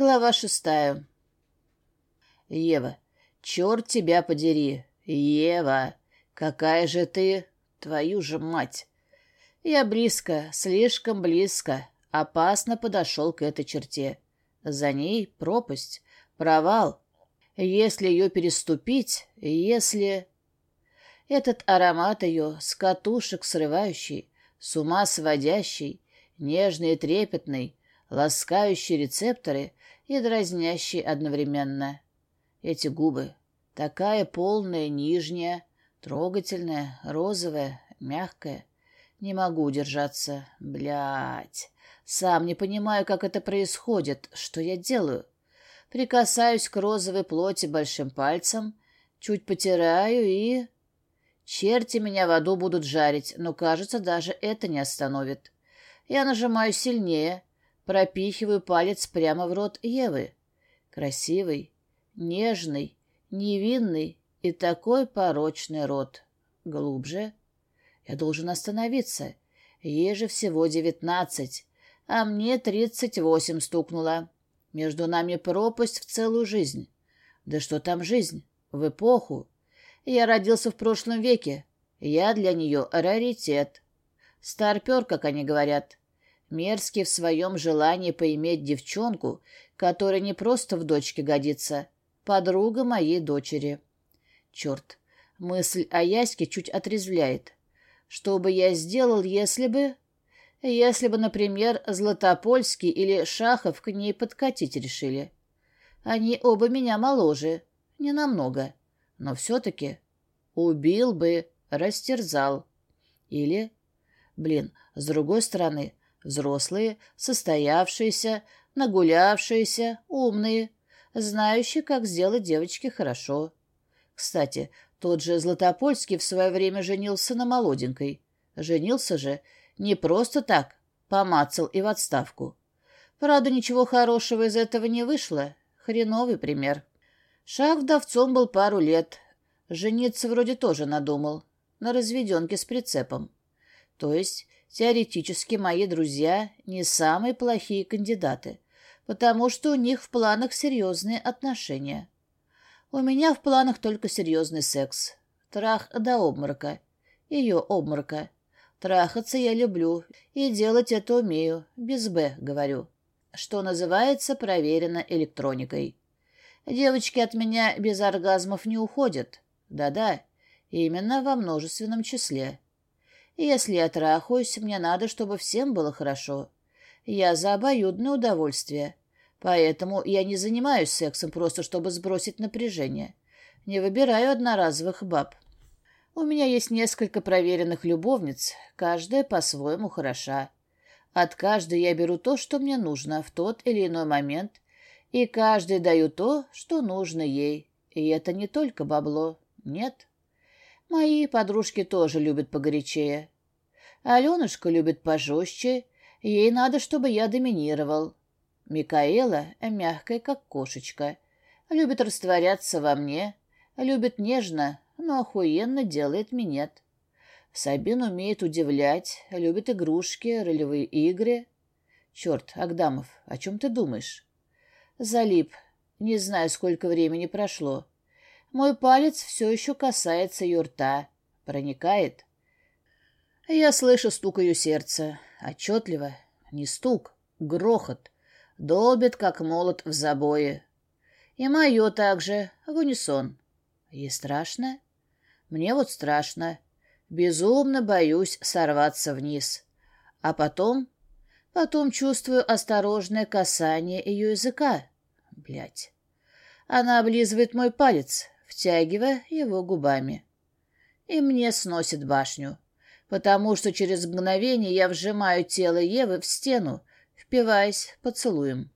Глава шестая. Ева, черт тебя подери. Ева, какая же ты, твою же мать. Я близко, слишком близко, опасно подошел к этой черте. За ней пропасть, провал. Если ее переступить, если... Этот аромат ее, с катушек срывающий, с ума сводящий, нежный и трепетный, ласкающий рецепторы и дразнящий одновременно. Эти губы, такая полная нижняя, трогательная, розовая, мягкая. Не могу удержаться. Блядь. Сам не понимаю, как это происходит, что я делаю. Прикасаюсь к розовой плоти большим пальцем, чуть потираю и... Черти меня в аду будут жарить, но, кажется, даже это не остановит. Я нажимаю сильнее, пропихиваю палец прямо в рот Евы. Красивый, нежный, невинный и такой порочный рот. Глубже. Я должен остановиться. Ей же всего девятнадцать, а мне тридцать восемь стукнуло. Между нами пропасть в целую жизнь. Да что там жизнь? В эпоху. Я родился в прошлом веке. Я для нее раритет. Старпер, как они говорят. Мерзкий в своем желании поиметь девчонку, которая не просто в дочке годится, подруга моей дочери. Черт, мысль о Яське чуть отрезвляет. Что бы я сделал, если бы... Если бы, например, Златопольский или Шахов к ней подкатить решили. Они оба меня моложе, не намного, но все-таки убил бы, растерзал. Или, блин, с другой стороны, Взрослые, состоявшиеся, нагулявшиеся, умные, знающие, как сделать девочке хорошо. Кстати, тот же Златопольский в свое время женился на молоденькой. Женился же не просто так, помацал и в отставку. Правда, ничего хорошего из этого не вышло. Хреновый пример. Шах вдовцом был пару лет. Жениться вроде тоже надумал. На разведенке с прицепом. То есть Теоретически мои друзья не самые плохие кандидаты, потому что у них в планах серьезные отношения. У меня в планах только серьезный секс. Трах до обморока. Ее обморока. Трахаться я люблю, и делать это умею, без «Б», говорю. Что называется, проверено электроникой. Девочки от меня без оргазмов не уходят. Да-да, именно во множественном числе. Если я трахаюсь, мне надо, чтобы всем было хорошо. Я за обоюдное удовольствие. Поэтому я не занимаюсь сексом просто, чтобы сбросить напряжение. Не выбираю одноразовых баб. У меня есть несколько проверенных любовниц, каждая по-своему хороша. От каждой я беру то, что мне нужно в тот или иной момент, и каждой даю то, что нужно ей. И это не только бабло, нет. Мои подружки тоже любят погорячее. Аленушка любит пожестче, ей надо, чтобы я доминировал. Микаэла мягкая, как кошечка, любит растворяться во мне, любит нежно, но охуенно делает минет. Сабин умеет удивлять, любит игрушки, ролевые игры. Черт, Агдамов, о чем ты думаешь? Залип. Не знаю, сколько времени прошло. Мой палец все еще касается ее рта. Проникает. Я слышу стук ее сердца. Отчетливо. Не стук, грохот. Долбит, как молот в забое. И мое также, в унисон. Ей страшно? Мне вот страшно. Безумно боюсь сорваться вниз. А потом... Потом чувствую осторожное касание ее языка. Блять. Она облизывает мой палец втягивая его губами. И мне сносит башню, потому что через мгновение я вжимаю тело Евы в стену, впиваясь поцелуем.